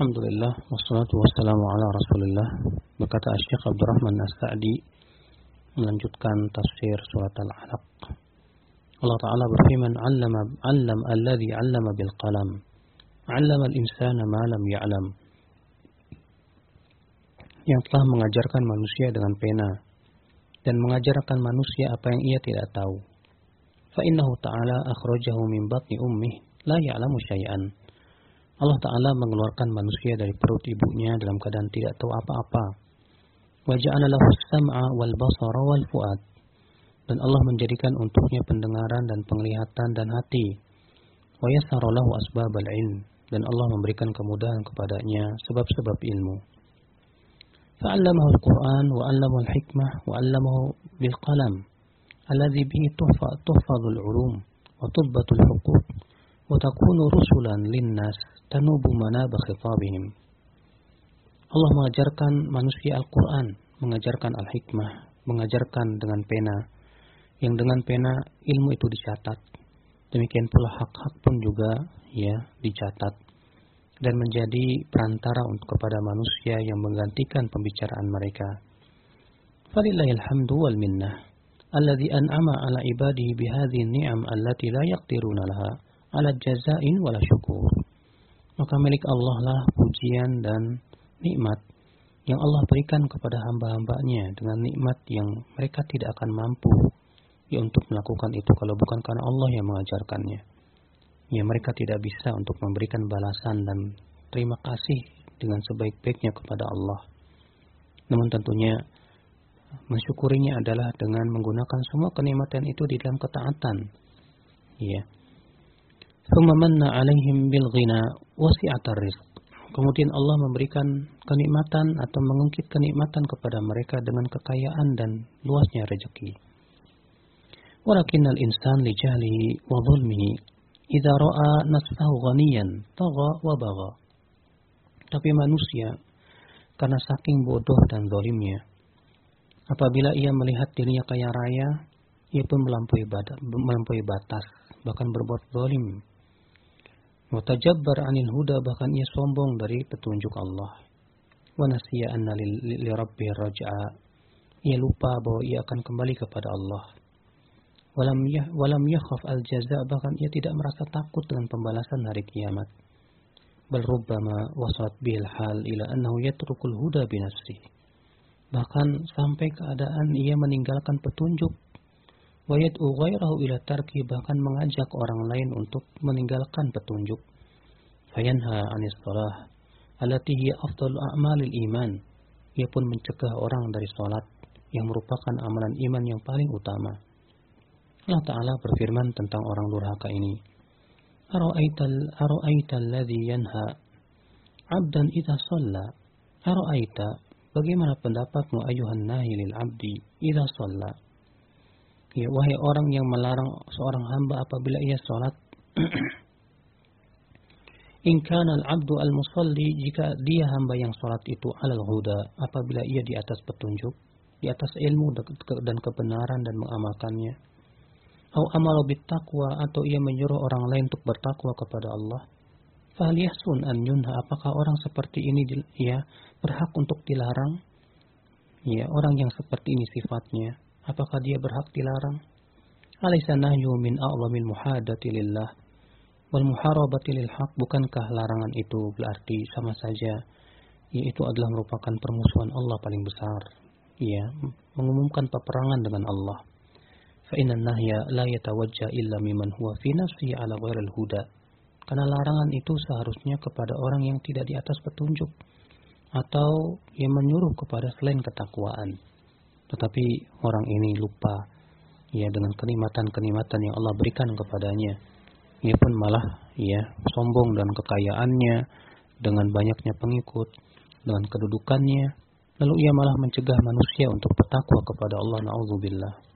Alhamdulillah wassalatu wassalamu ala Rasulillah. Berkata Syekh Abdurrahman As-Sa'di melanjutkan tafsir surat Al-Alaq. Allah Ta'ala berfirman, "'Allama 'allam alladhi 'allama bil qalam. 'Allama al-insana ma lam ya'lam." Yang telah mengajarkan manusia dengan pena dan mengajarkan manusia apa yang ia tidak tahu. Fa innahu ta'ala akhrajahu min batni ummih la ya'lamu syai'an. Allah Ta'ala mengeluarkan manusia dari perut ibunya dalam keadaan tidak tahu apa-apa. Dan Allah menjadikan untuknya pendengaran dan penglihatan dan hati. Dan Allah memberikan kemudahan kepadanya sebab-sebab ilmu. Fa'allamahu al-Quran al-hikmah bil qalam وتكون رسلا للناس تنوب مناب خطابهم Allah mengajarkan manusia Al-Quran, mengajarkan Al-Hikmah, mengajarkan dengan pena, yang dengan pena ilmu itu dicatat. Demikian pula hak-hak pun juga ya dicatat dan menjadi perantara untuk kepada manusia yang menggantikan pembicaraan mereka. Falillahil hamdu wal minnah alladhi an'ama ala ibadihi bihadhihi ni'am allati la yaqdiruna laha ala jazain wala syukur. Maka milik Allah lah pujian dan nikmat yang Allah berikan kepada hamba-hambanya dengan nikmat yang mereka tidak akan mampu ya untuk melakukan itu kalau bukan karena Allah yang mengajarkannya ya mereka tidak bisa untuk memberikan balasan dan terima kasih dengan sebaik-baiknya kepada Allah. Namun tentunya mensyukurinya adalah dengan menggunakan semua kenikmatan itu di dalam ketaatan. Ya. Thumma alaihim bil ghina wasi'atar rizq. Kemudian Allah memberikan kenikmatan atau mengungkit kenikmatan kepada mereka dengan kekayaan dan luasnya rezeki. Walakinnal insan li jahlihi wa dhulmihi idza ra'a nafsahu ghaniyan tagha wa bagha. Tapi manusia karena saking bodoh dan zalimnya apabila ia melihat dirinya kaya raya ia pun melampaui batas, melampaui batas bahkan berbuat zalim. Mutajabbar anil huda bahkan ia sombong dari petunjuk Allah. Wa nasiya anna li rabbih raj'a. Ia lupa bahwa ia akan kembali kepada Allah walam yah walam yakhaf al jaza bahkan ia tidak merasa takut dengan pembalasan hari kiamat bal rubbama wasat bil hal ila annahu yatrukul huda bi bahkan sampai keadaan ia meninggalkan petunjuk wa yad'u ghairahu ila tarki bahkan mengajak orang lain untuk meninggalkan petunjuk fayanha anis salah allati hiya a'malil iman ia pun mencegah orang dari salat yang merupakan amalan iman yang paling utama Allah Ta'ala berfirman tentang orang durhaka ini. Aro'aita alladhi yanha abdan idha salla. Aro'aita, bagaimana pendapatmu ayuhan nahi lil abdi idha salla. Ya, wahai orang yang melarang seorang hamba apabila ia sholat. In kana al-abdu al-musalli jika dia hamba yang sholat itu alal huda apabila ia di atas petunjuk, di atas ilmu dan kebenaran dan mengamalkannya. Au amalu bittaqwa atau ia menyuruh orang lain untuk bertakwa kepada Allah. Fahliyahsun an yunha apakah orang seperti ini ya berhak untuk dilarang? Ya orang yang seperti ini sifatnya Apakah dia berhak dilarang? Alaysa nahyu min a'zamil muhadati lillah wal muharabati lil haq bukankah larangan itu berarti sama saja? Yaitu adalah merupakan permusuhan Allah paling besar. Ya mengumumkan peperangan dengan Allah. Fa inna nahya la yatawajja illa mimman huwa fi nafsi ala ghairil huda. Karena larangan itu seharusnya kepada orang yang tidak di atas petunjuk atau yang menyuruh kepada selain ketakwaan. Tetapi orang ini lupa ya dengan kenikmatan-kenikmatan yang Allah berikan kepadanya. Ia pun malah ya sombong dan kekayaannya dengan banyaknya pengikut, dengan kedudukannya, lalu ia malah mencegah manusia untuk bertakwa kepada Allah. Nauzubillah.